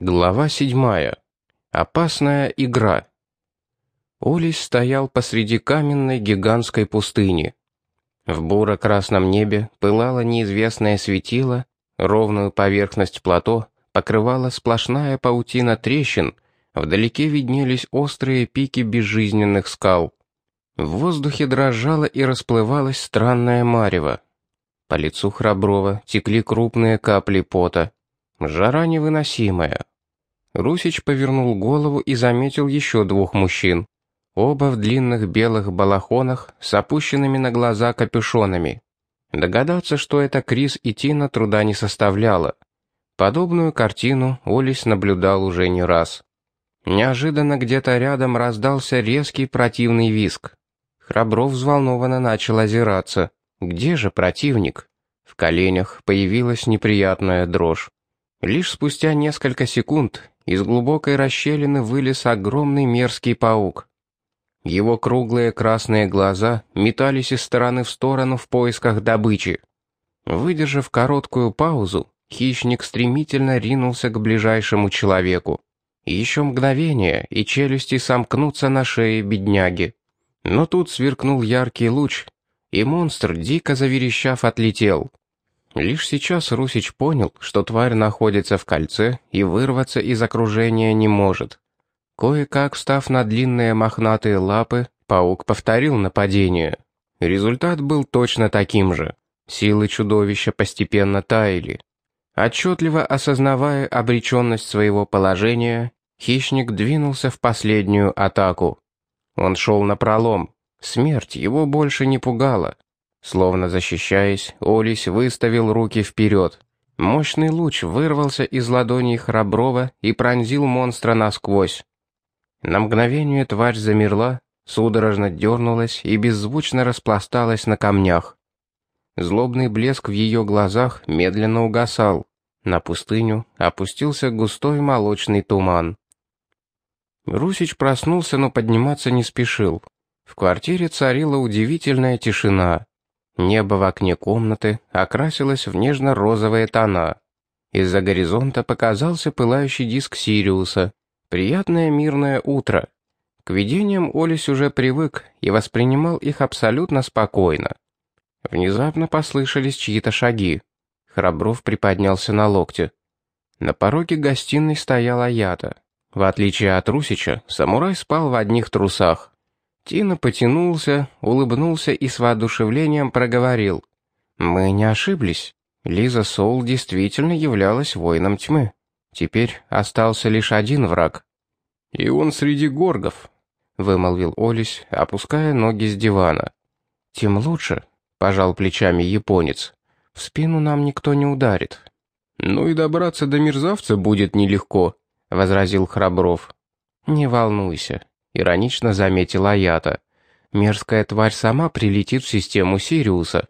Глава седьмая. Опасная игра. Олесь стоял посреди каменной гигантской пустыни. В буро-красном небе пылало неизвестное светило, ровную поверхность плато покрывала сплошная паутина трещин, вдалеке виднелись острые пики безжизненных скал. В воздухе дрожало и расплывалось странное марево. По лицу Храброва текли крупные капли пота. Жара невыносимая. Русич повернул голову и заметил еще двух мужчин. Оба в длинных белых балахонах с опущенными на глаза капюшонами. Догадаться, что это Крис и Тина, труда не составляло. Подобную картину Олис наблюдал уже не раз. Неожиданно где-то рядом раздался резкий противный виск. Храбров взволнованно начал озираться. Где же противник? В коленях появилась неприятная дрожь. Лишь спустя несколько секунд из глубокой расщелины вылез огромный мерзкий паук. Его круглые красные глаза метались из стороны в сторону в поисках добычи. Выдержав короткую паузу, хищник стремительно ринулся к ближайшему человеку. Еще мгновение, и челюсти сомкнутся на шее бедняги. Но тут сверкнул яркий луч, и монстр, дико заверещав, отлетел. Лишь сейчас Русич понял, что тварь находится в кольце и вырваться из окружения не может. Кое-как встав на длинные мохнатые лапы, паук повторил нападение. Результат был точно таким же. Силы чудовища постепенно таяли. Отчетливо осознавая обреченность своего положения, хищник двинулся в последнюю атаку. Он шел на пролом. Смерть его больше не пугала. Словно защищаясь, Олесь выставил руки вперед. Мощный луч вырвался из ладоней Храброва и пронзил монстра насквозь. На мгновение тварь замерла, судорожно дернулась и беззвучно распласталась на камнях. Злобный блеск в ее глазах медленно угасал. На пустыню опустился густой молочный туман. Русич проснулся, но подниматься не спешил. В квартире царила удивительная тишина. Небо в окне комнаты окрасилось в нежно-розовые тона. Из-за горизонта показался пылающий диск Сириуса. Приятное мирное утро. К видениям Олесь уже привык и воспринимал их абсолютно спокойно. Внезапно послышались чьи-то шаги. Храбров приподнялся на локте. На пороге гостиной стояла Ята. В отличие от Русича, самурай спал в одних трусах. Тина потянулся, улыбнулся и с воодушевлением проговорил. «Мы не ошиблись. Лиза Соул действительно являлась воином тьмы. Теперь остался лишь один враг». «И он среди горгов», — вымолвил Олесь, опуская ноги с дивана. «Тем лучше», — пожал плечами японец. «В спину нам никто не ударит». «Ну и добраться до мерзавца будет нелегко», — возразил Храбров. «Не волнуйся», — иронично заметила Аята. «Мерзкая тварь сама прилетит в систему Сириуса».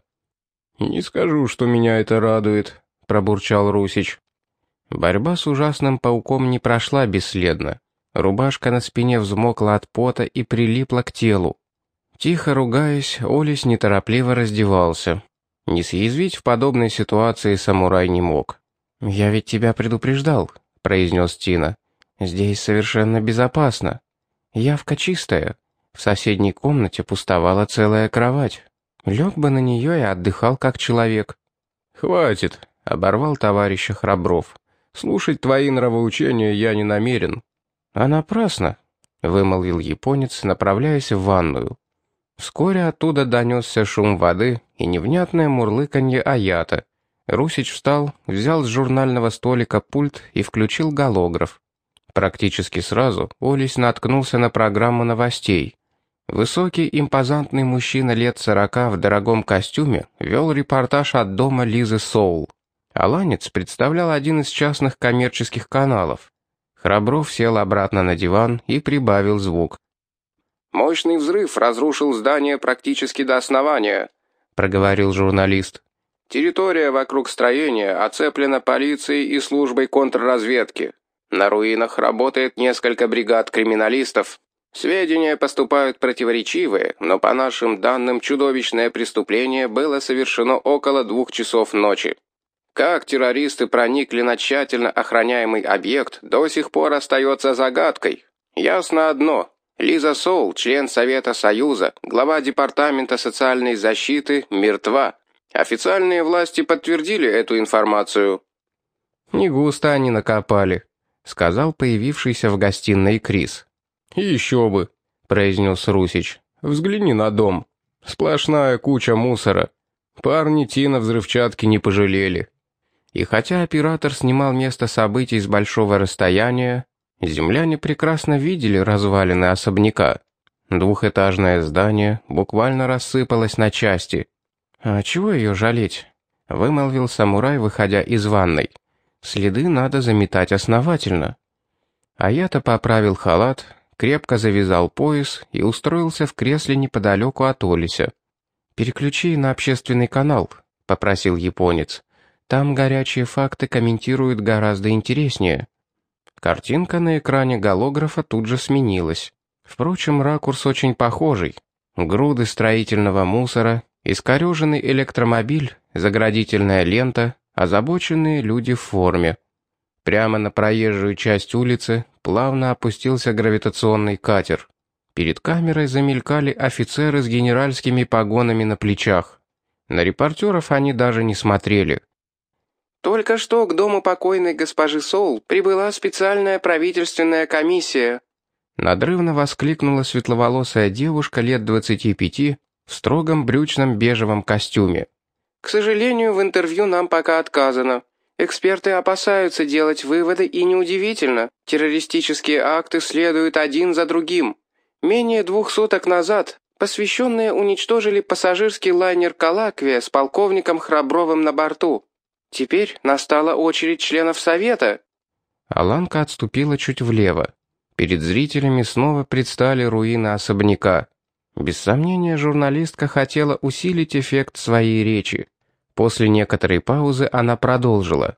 «Не скажу, что меня это радует», — пробурчал Русич. Борьба с ужасным пауком не прошла бесследно. Рубашка на спине взмокла от пота и прилипла к телу. Тихо ругаясь, Олесь неторопливо раздевался. Не съязвить в подобной ситуации самурай не мог. «Я ведь тебя предупреждал», — произнес Тина. «Здесь совершенно безопасно». Явка чистая. В соседней комнате пустовала целая кровать. Лег бы на нее и отдыхал как человек. «Хватит», — оборвал товарища Храбров. «Слушать твои нравоучения я не намерен». «А напрасно», — вымолвил японец, направляясь в ванную. Вскоре оттуда донесся шум воды и невнятное мурлыканье аята. Русич встал, взял с журнального столика пульт и включил голограф. Практически сразу Олесь наткнулся на программу новостей. Высокий, импозантный мужчина лет сорока в дорогом костюме вел репортаж от дома Лизы Соул. Аланец представлял один из частных коммерческих каналов. Храбров сел обратно на диван и прибавил звук. «Мощный взрыв разрушил здание практически до основания», — проговорил журналист. «Территория вокруг строения оцеплена полицией и службой контрразведки. На руинах работает несколько бригад криминалистов. Сведения поступают противоречивые, но по нашим данным чудовищное преступление было совершено около двух часов ночи. Как террористы проникли на тщательно охраняемый объект, до сих пор остается загадкой. Ясно одно. Лиза Соул, член Совета Союза, глава Департамента социальной защиты, мертва. Официальные власти подтвердили эту информацию. «Не густо они накопали», — сказал появившийся в гостиной Крис. «Еще бы», — произнес Русич. «Взгляни на дом. Сплошная куча мусора. Парни Тина взрывчатки не пожалели». И хотя оператор снимал место событий с большого расстояния, земляне прекрасно видели развалины особняка. Двухэтажное здание буквально рассыпалось на части. «А чего ее жалеть?» — вымолвил самурай, выходя из ванной. «Следы надо заметать основательно». А я-то поправил халат, крепко завязал пояс и устроился в кресле неподалеку от Олися. «Переключи на общественный канал», — попросил японец. Там горячие факты комментируют гораздо интереснее. Картинка на экране голографа тут же сменилась. Впрочем, ракурс очень похожий. Груды строительного мусора, искореженный электромобиль, заградительная лента, озабоченные люди в форме. Прямо на проезжую часть улицы плавно опустился гравитационный катер. Перед камерой замелькали офицеры с генеральскими погонами на плечах. На репортеров они даже не смотрели. Только что к дому покойной госпожи Соул прибыла специальная правительственная комиссия. Надрывно воскликнула светловолосая девушка лет 25 в строгом брючном бежевом костюме. К сожалению, в интервью нам пока отказано. Эксперты опасаются делать выводы, и неудивительно. Террористические акты следуют один за другим. Менее двух суток назад посвященные уничтожили пассажирский лайнер «Калаквия» с полковником Храбровым на борту. Теперь настала очередь членов совета. Аланка отступила чуть влево. Перед зрителями снова предстали руины особняка. Без сомнения, журналистка хотела усилить эффект своей речи. После некоторой паузы она продолжила.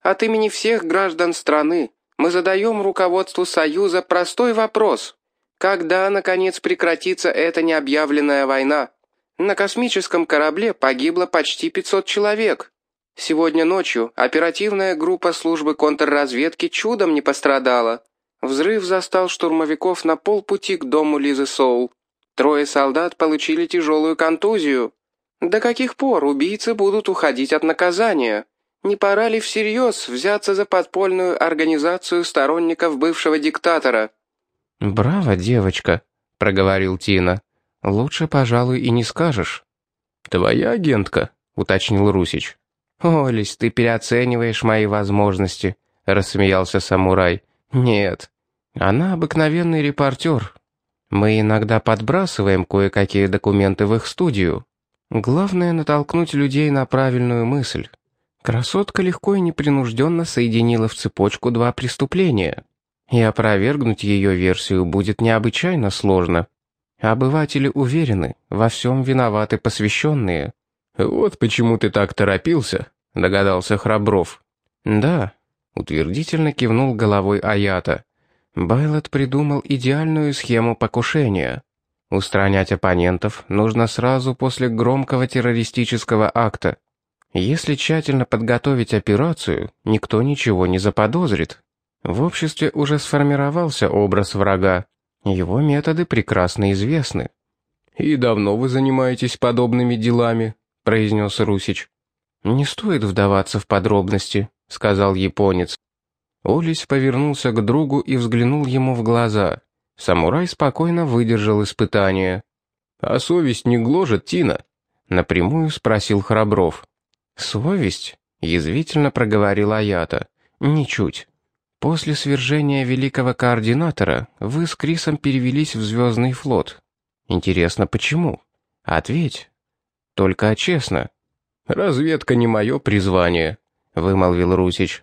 «От имени всех граждан страны мы задаем руководству Союза простой вопрос. Когда, наконец, прекратится эта необъявленная война? На космическом корабле погибло почти 500 человек. Сегодня ночью оперативная группа службы контрразведки чудом не пострадала. Взрыв застал штурмовиков на полпути к дому Лизы Соул. Трое солдат получили тяжелую контузию. До каких пор убийцы будут уходить от наказания? Не пора ли всерьез взяться за подпольную организацию сторонников бывшего диктатора? «Браво, девочка», — проговорил Тина. «Лучше, пожалуй, и не скажешь». «Твоя агентка», — уточнил Русич. «Олесь, ты переоцениваешь мои возможности», — рассмеялся самурай. «Нет, она обыкновенный репортер. Мы иногда подбрасываем кое-какие документы в их студию. Главное — натолкнуть людей на правильную мысль. Красотка легко и непринужденно соединила в цепочку два преступления. И опровергнуть ее версию будет необычайно сложно. Обыватели уверены, во всем виноваты посвященные». «Вот почему ты так торопился», — догадался Храбров. «Да», — утвердительно кивнул головой Аята. Байлот придумал идеальную схему покушения. Устранять оппонентов нужно сразу после громкого террористического акта. Если тщательно подготовить операцию, никто ничего не заподозрит. В обществе уже сформировался образ врага. Его методы прекрасно известны. «И давно вы занимаетесь подобными делами?» — произнес Русич. «Не стоит вдаваться в подробности», — сказал японец. Олесь повернулся к другу и взглянул ему в глаза. Самурай спокойно выдержал испытание. «А совесть не гложет, Тина?» — напрямую спросил Храбров. «Совесть?» — язвительно проговорил Аята. «Ничуть. После свержения великого координатора вы с Крисом перевелись в Звездный флот. Интересно, почему? Ответь. Только честно». «Разведка не мое призвание», — вымолвил Русич.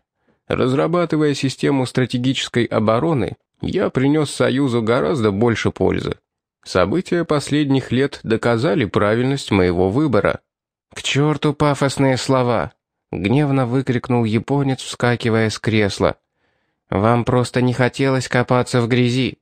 «Разрабатывая систему стратегической обороны, я принес Союзу гораздо больше пользы. События последних лет доказали правильность моего выбора». «К черту пафосные слова!» — гневно выкрикнул японец, вскакивая с кресла. «Вам просто не хотелось копаться в грязи.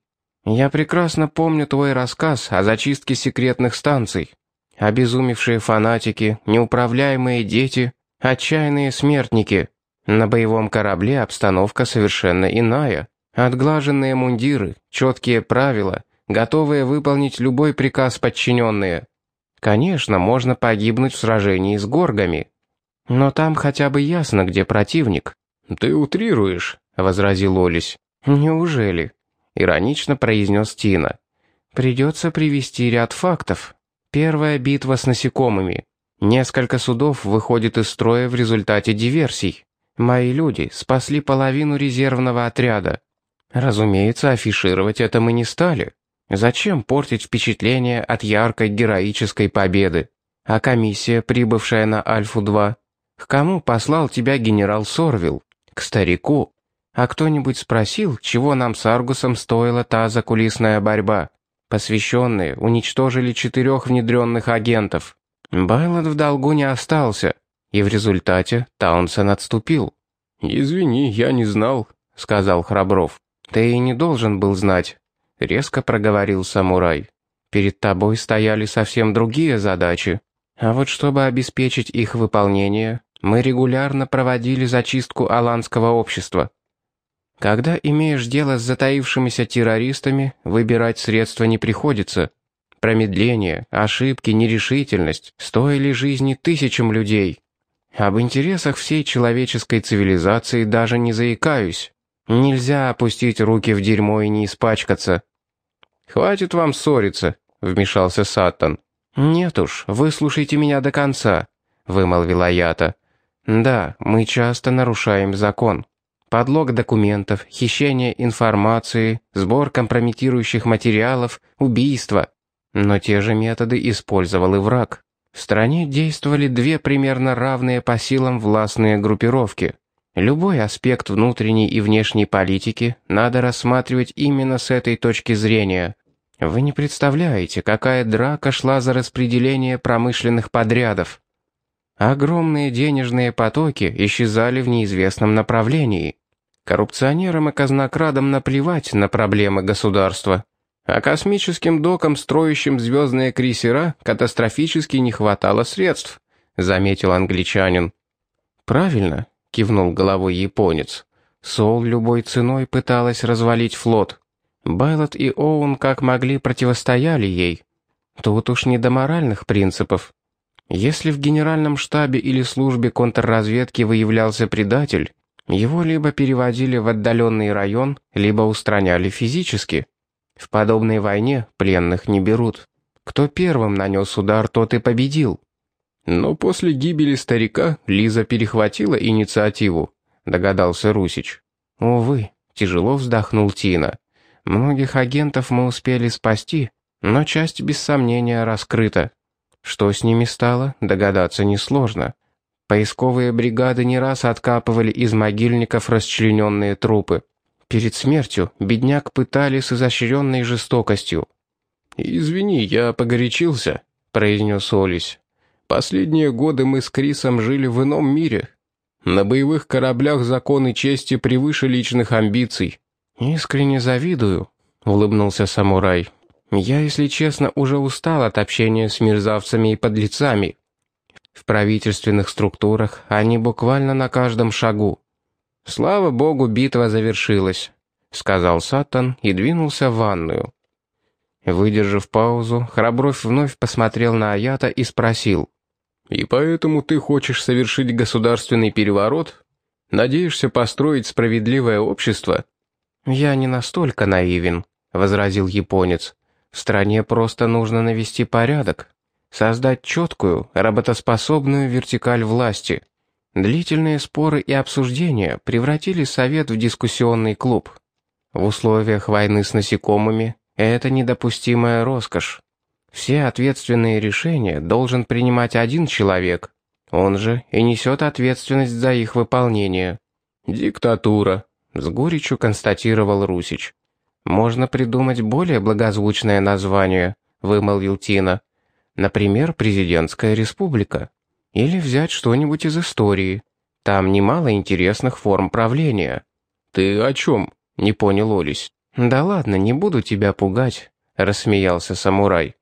Я прекрасно помню твой рассказ о зачистке секретных станций. Обезумевшие фанатики, неуправляемые дети. Отчаянные смертники. На боевом корабле обстановка совершенно иная. Отглаженные мундиры, четкие правила, готовые выполнить любой приказ подчиненные. Конечно, можно погибнуть в сражении с горгами. Но там хотя бы ясно, где противник. «Ты утрируешь», — возразил Олесь. «Неужели?» — иронично произнес Тина. «Придется привести ряд фактов. Первая битва с насекомыми. Несколько судов выходит из строя в результате диверсий. Мои люди спасли половину резервного отряда. Разумеется, афишировать это мы не стали. Зачем портить впечатление от яркой героической победы? А комиссия, прибывшая на Альфу-2? К кому послал тебя генерал Сорвил? К старику. А кто-нибудь спросил, чего нам с Аргусом стоила та закулисная борьба? Посвященные уничтожили четырех внедренных агентов. Байлот в долгу не остался, и в результате Таунсен отступил. «Извини, я не знал», — сказал Храбров. «Ты и не должен был знать», — резко проговорил самурай. «Перед тобой стояли совсем другие задачи. А вот чтобы обеспечить их выполнение, мы регулярно проводили зачистку аланского общества. Когда имеешь дело с затаившимися террористами, выбирать средства не приходится. Промедление, ошибки, нерешительность стоили жизни тысячам людей. Об интересах всей человеческой цивилизации даже не заикаюсь. Нельзя опустить руки в дерьмо и не испачкаться. «Хватит вам ссориться», — вмешался Саттон. «Нет уж, выслушайте меня до конца», — вымолвила Ята. Да, мы часто нарушаем закон. Подлог документов, хищение информации, сбор компрометирующих материалов, убийство. Но те же методы использовал и враг. В стране действовали две примерно равные по силам властные группировки. Любой аспект внутренней и внешней политики надо рассматривать именно с этой точки зрения. Вы не представляете, какая драка шла за распределение промышленных подрядов. Огромные денежные потоки исчезали в неизвестном направлении. Коррупционерам и казнокрадам наплевать на проблемы государства. А космическим докам, строящим звездные крейсера, катастрофически не хватало средств, заметил англичанин. Правильно, кивнул головой японец. Сол любой ценой пыталась развалить флот. Байлот и Оун как могли противостояли ей. Тут уж не до моральных принципов. Если в генеральном штабе или службе контрразведки выявлялся предатель, его либо переводили в отдаленный район, либо устраняли физически. В подобной войне пленных не берут. Кто первым нанес удар, тот и победил. Но после гибели старика Лиза перехватила инициативу, догадался Русич. Увы, тяжело вздохнул Тина. Многих агентов мы успели спасти, но часть без сомнения раскрыта. Что с ними стало, догадаться несложно. Поисковые бригады не раз откапывали из могильников расчлененные трупы. Перед смертью бедняк пытали с изощренной жестокостью. «Извини, я погорячился», — произнес Олесь. «Последние годы мы с Крисом жили в ином мире. На боевых кораблях законы чести превыше личных амбиций». «Искренне завидую», — улыбнулся самурай. Я, если честно, уже устал от общения с мерзавцами и подлецами. В правительственных структурах они буквально на каждом шагу. Слава богу, битва завершилась, сказал Сатан и двинулся в ванную. Выдержав паузу, Храбров вновь посмотрел на Аята и спросил. «И поэтому ты хочешь совершить государственный переворот? Надеешься построить справедливое общество?» «Я не настолько наивен», — возразил японец. В стране просто нужно навести порядок, создать четкую, работоспособную вертикаль власти. Длительные споры и обсуждения превратили совет в дискуссионный клуб. В условиях войны с насекомыми это недопустимая роскошь. Все ответственные решения должен принимать один человек. Он же и несет ответственность за их выполнение. «Диктатура», — с горечью констатировал Русич. «Можно придумать более благозвучное название», — вымолвил Тина. «Например, президентская республика. Или взять что-нибудь из истории. Там немало интересных форм правления». «Ты о чем?» — не понял Олесь. «Да ладно, не буду тебя пугать», — рассмеялся самурай.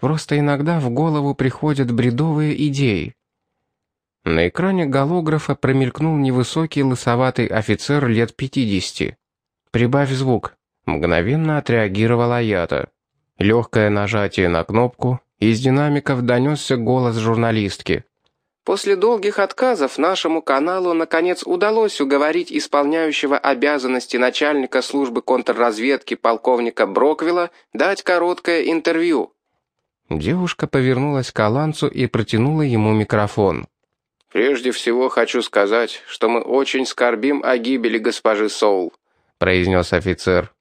«Просто иногда в голову приходят бредовые идеи». На экране голографа промелькнул невысокий лысоватый офицер лет 50. «Прибавь звук», — мгновенно отреагировала Ята. Легкое нажатие на кнопку, из динамиков донесся голос журналистки. После долгих отказов нашему каналу наконец удалось уговорить исполняющего обязанности начальника службы контрразведки полковника Броквилла дать короткое интервью. Девушка повернулась к Алансу и протянула ему микрофон. «Прежде всего хочу сказать, что мы очень скорбим о гибели госпожи Соул», произнес офицер.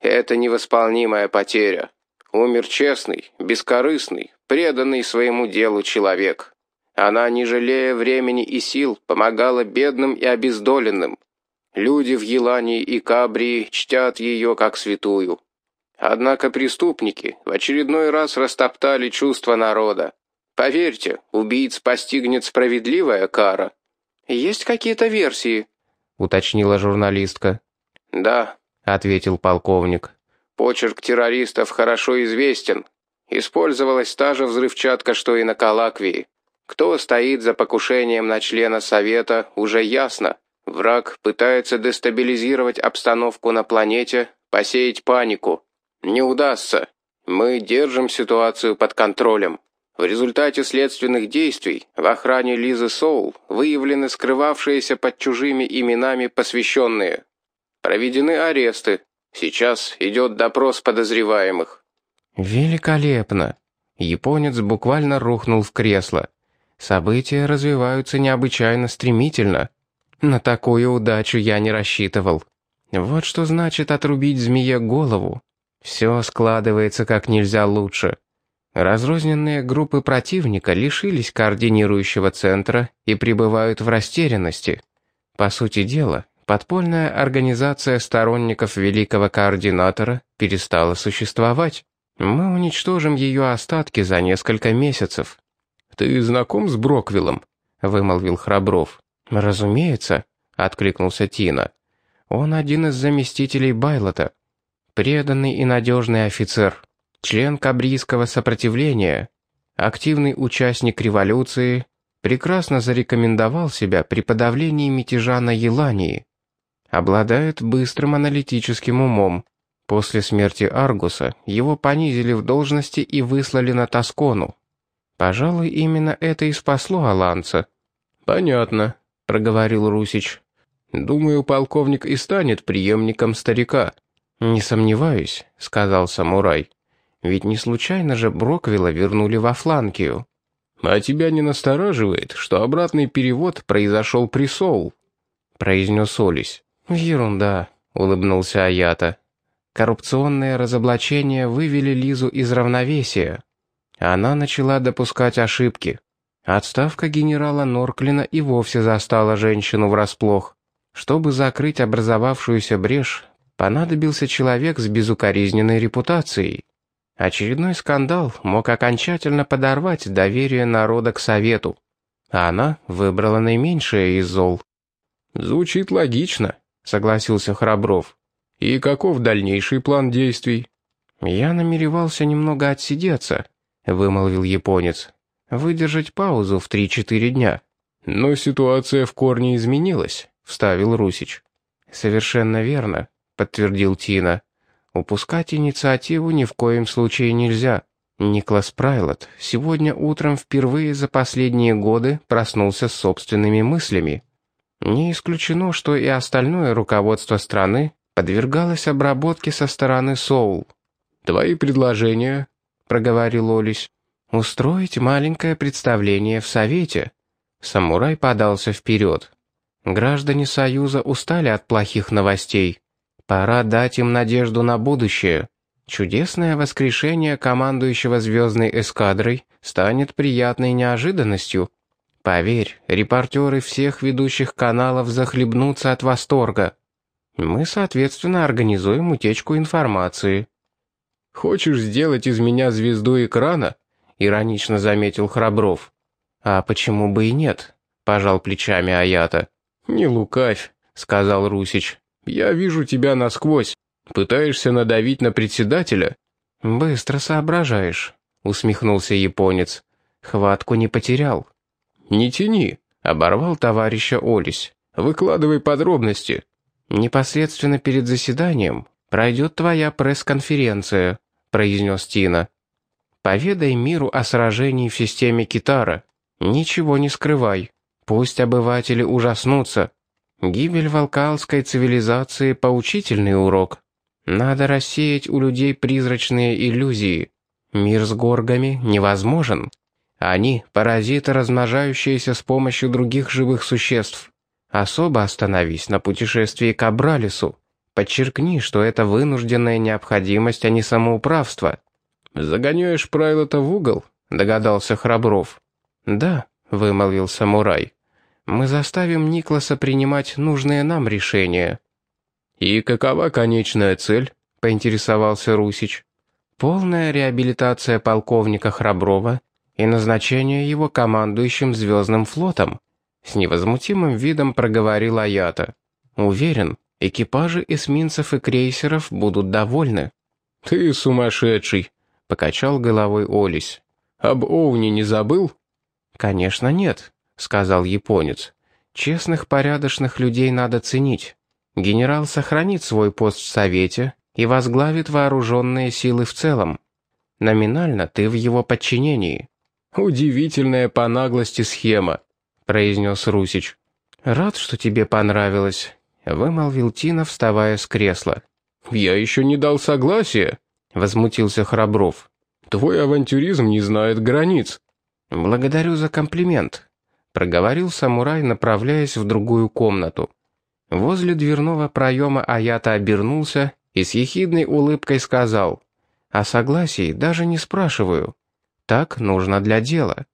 «Это невосполнимая потеря. Умер честный, бескорыстный, преданный своему делу человек». Она, не жалея времени и сил, помогала бедным и обездоленным. Люди в Елании и Кабрии чтят ее как святую. Однако преступники в очередной раз растоптали чувства народа. Поверьте, убийц постигнет справедливая кара. Есть какие-то версии, уточнила журналистка. Да, ответил полковник. Почерк террористов хорошо известен. Использовалась та же взрывчатка, что и на Калаквии. Кто стоит за покушением на члена Совета, уже ясно. Враг пытается дестабилизировать обстановку на планете, посеять панику. Не удастся. Мы держим ситуацию под контролем. В результате следственных действий в охране Лизы Соул выявлены скрывавшиеся под чужими именами посвященные. Проведены аресты. Сейчас идет допрос подозреваемых. «Великолепно!» Японец буквально рухнул в кресло. События развиваются необычайно стремительно. На такую удачу я не рассчитывал. Вот что значит отрубить змее голову. Все складывается как нельзя лучше. Разрозненные группы противника лишились координирующего центра и пребывают в растерянности. По сути дела, подпольная организация сторонников великого координатора перестала существовать. Мы уничтожим ее остатки за несколько месяцев. «Ты знаком с Броквиллом?» — вымолвил Храбров. «Разумеется», — откликнулся Тина. «Он один из заместителей Байлота. Преданный и надежный офицер, член кабрийского сопротивления, активный участник революции, прекрасно зарекомендовал себя при подавлении мятежа на Елании. Обладает быстрым аналитическим умом. После смерти Аргуса его понизили в должности и выслали на Тоскону. Пожалуй, именно это и спасло Аланца. «Понятно», — проговорил Русич. «Думаю, полковник и станет преемником старика». «Не сомневаюсь», — сказал самурай. «Ведь не случайно же Броквилла вернули во Фланкию». «А тебя не настораживает, что обратный перевод произошел при Соул?» — произнес Олесь. «Ерунда», — улыбнулся Аята. «Коррупционные разоблачения вывели Лизу из равновесия. Она начала допускать ошибки. Отставка генерала Норклина и вовсе застала женщину врасплох. Чтобы закрыть образовавшуюся брешь, понадобился человек с безукоризненной репутацией. Очередной скандал мог окончательно подорвать доверие народа к Совету. А она выбрала наименьшее из зол. «Звучит логично», — согласился Храбров. «И каков дальнейший план действий?» «Я намеревался немного отсидеться, — вымолвил японец. «Выдержать паузу в три-четыре дня». «Но ситуация в корне изменилась», — вставил Русич. «Совершенно верно», — подтвердил Тина. «Упускать инициативу ни в коем случае нельзя. Никлас Прайлот сегодня утром впервые за последние годы проснулся с собственными мыслями. Не исключено, что и остальное руководство страны подвергалось обработке со стороны Соул. «Твои предложения?» Проговорил Олесь. «Устроить маленькое представление в Совете». Самурай подался вперед. Граждане Союза устали от плохих новостей. Пора дать им надежду на будущее. Чудесное воскрешение командующего звездной эскадрой станет приятной неожиданностью. Поверь, репортеры всех ведущих каналов захлебнутся от восторга. Мы, соответственно, организуем утечку информации. «Хочешь сделать из меня звезду экрана?» — иронично заметил Храбров. «А почему бы и нет?» — пожал плечами Аята. «Не лукавь», — сказал Русич. «Я вижу тебя насквозь. Пытаешься надавить на председателя?» «Быстро соображаешь», — усмехнулся японец. «Хватку не потерял». «Не тяни», — оборвал товарища Олесь. «Выкладывай подробности». «Непосредственно перед заседанием пройдет твоя пресс-конференция», — произнес Тина. «Поведай миру о сражении в системе Китара. Ничего не скрывай. Пусть обыватели ужаснутся. Гибель волкалской цивилизации — поучительный урок. Надо рассеять у людей призрачные иллюзии. Мир с горгами невозможен. Они — паразиты, размножающиеся с помощью других живых существ. Особо остановись на путешествии к Абралису. Подчеркни, что это вынужденная необходимость, а не самоуправство. «Загоняешь правило-то в угол?» — догадался Храбров. «Да», — вымолвил самурай. Мы заставим Никласа принимать нужные нам решения». «И какова конечная цель?» — поинтересовался Русич. «Полная реабилитация полковника Храброва и назначение его командующим Звездным флотом», — с невозмутимым видом проговорил Аята. «Уверен, экипажи эсминцев и крейсеров будут довольны». «Ты сумасшедший», — покачал головой Олесь. «Об Оуне не забыл?» «Конечно нет сказал японец. «Честных, порядочных людей надо ценить. Генерал сохранит свой пост в Совете и возглавит вооруженные силы в целом. Номинально ты в его подчинении». «Удивительная по наглости схема», — произнес Русич. «Рад, что тебе понравилось», — вымолвил Тина, вставая с кресла. «Я еще не дал согласия», — возмутился Храбров. «Твой авантюризм не знает границ». «Благодарю за комплимент», — проговорил самурай, направляясь в другую комнату. Возле дверного проема Аята обернулся и с ехидной улыбкой сказал, «О согласии даже не спрашиваю. Так нужно для дела.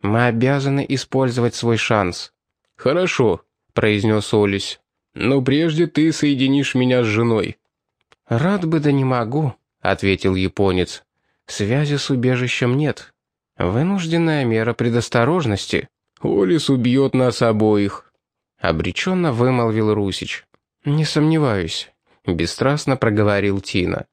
Мы обязаны использовать свой шанс». «Хорошо», — произнес Олесь, «но прежде ты соединишь меня с женой». «Рад бы да не могу», — ответил японец. «Связи с убежищем нет. Вынужденная мера предосторожности». Олис убьет нас обоих», — обреченно вымолвил Русич. «Не сомневаюсь», — бесстрастно проговорил Тина.